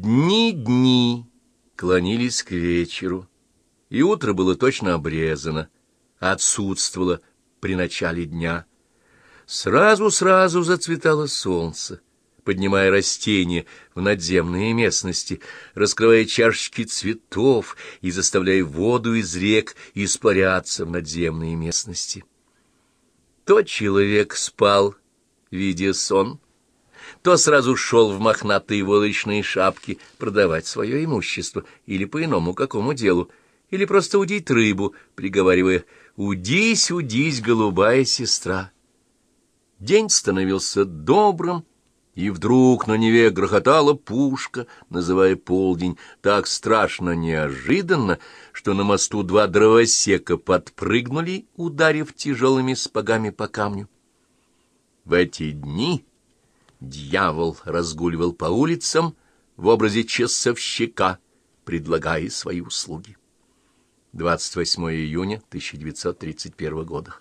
Дни, дни клонились к вечеру, и утро было точно обрезано, отсутствовало при начале дня. Сразу-сразу зацветало солнце, поднимая растения в надземные местности, раскрывая чашечки цветов и заставляя воду из рек испаряться в надземные местности. То человек спал, видя сон, то сразу шел в мохнатые волочные шапки продавать свое имущество или по иному какому делу, или просто удить рыбу, приговаривая «Удись, удись, голубая сестра». День становился добрым, и вдруг на Неве грохотала пушка, называя полдень, так страшно неожиданно, что на мосту два дровосека подпрыгнули, ударив тяжелыми спагами по камню. В эти дни дьявол разгуливал по улицам в образе часовщика, предлагая свои услуги. 28 июня 1931 года.